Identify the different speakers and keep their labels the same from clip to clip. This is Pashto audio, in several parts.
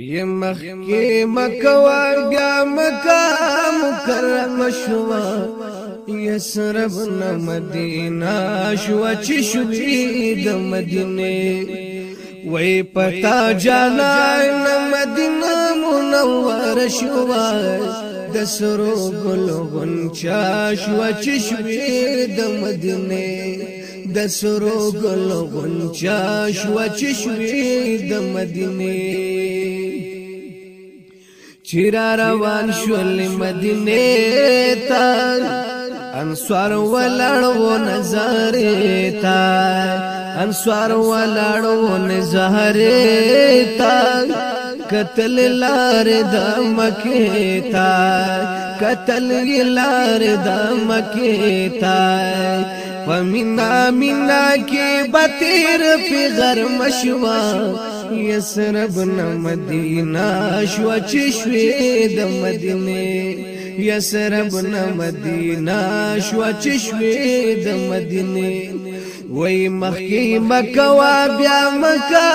Speaker 1: یمخ کی مکوار گیا مکا مکرم شوا یسرب مدینہ شوا چی شدید مدینه وی پتا جانان مدینہ منور شوا دسرو گلغن چا شوا چی شدید مدینه د سرو ګل غنچا شو چې شوې د مدینه چیرا روان شول مدینه تا انصار ولړو نظر تا انصار ولړو نظر تا قتل لار د مکه تا قتل لار د مکه تا فمینا مینا کې بتیر په غر مشوا یسرب مدینہ شو چې شوې د مدینه یسرب نه مدینہ شو چې شوې د مدینه وای مخکی مکوا بیا مکه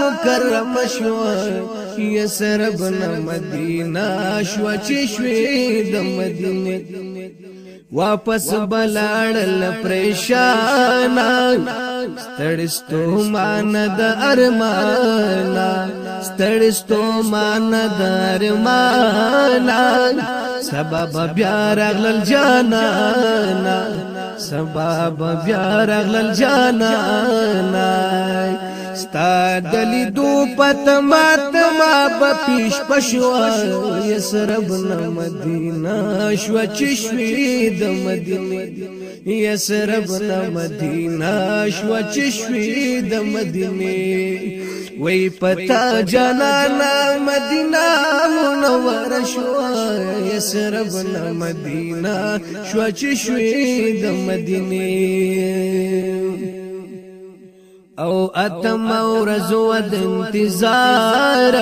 Speaker 1: مکرم شو یا سر بنا مدینہ شو چې شوې د مدینه واپس بلاړل پریشان ستړستو مان د ارمان ستړستو مان د ارمان سبب بیا رغل جانا سبب بیا رغل جانا ستا دلی دو پتما تما با پیش پشوا یسرب نمدینا شو چشوی د مدینه یسرب نمدینا شو چشوی د مدینه وی پتا جنانا مدینہ منور شو یسرب نمدینا شو چشوی د مدینه او اتم رزو ود انتظار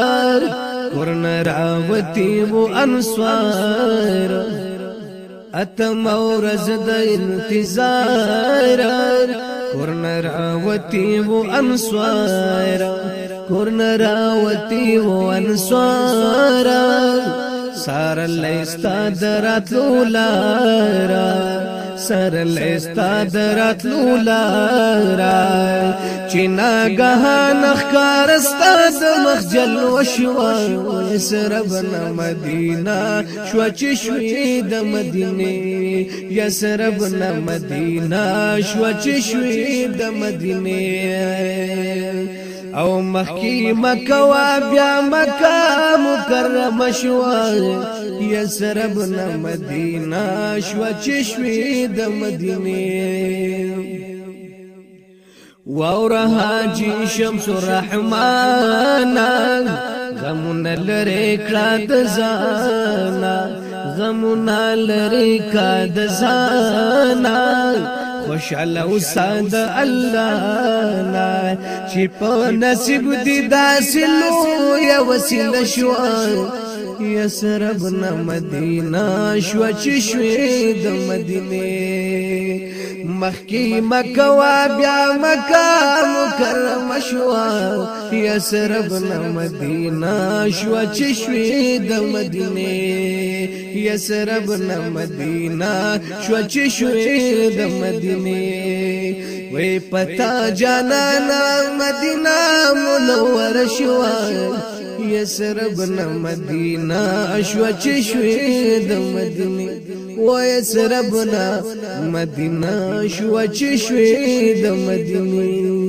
Speaker 1: ورن راوتی مو انسوار اتم ورځ د انتظار ورن راوتی مو انسوار ورن راوتی مو انسوار سار لیستا درات لولارا سر لستا درات لولارا چنا گهان اخکار استا د مخجل وشوا یسربن مدینہ شو چ شوی د مدینه یسربن مدینہ شو چ شوی د مدینه او مخکی مکوا بیا مکا مکرم شو یسر بن مدینہ شو چشوی د مدینه واوره حاجی شمس الرحمن غمون لری کړه د زانا غمون لری کړه د زانا خوشاله وساند الله الله چې په نصیب دې داسې لوی وسیله شو یس ربنا مدینه شو چې شوې د مدینه مخکی مکوا بیا مکا مکرم شو یس ربنا مدینه شو چې شوې د مدینه یس ربنا مدینه شو چې شوې د مدینه وی پتا جانانا مدینہ منور شوا یسرب نا مدینہ اشوا چشوی دا مدینی وی سرب نا مدینہ اشوا چشوی دا مدینی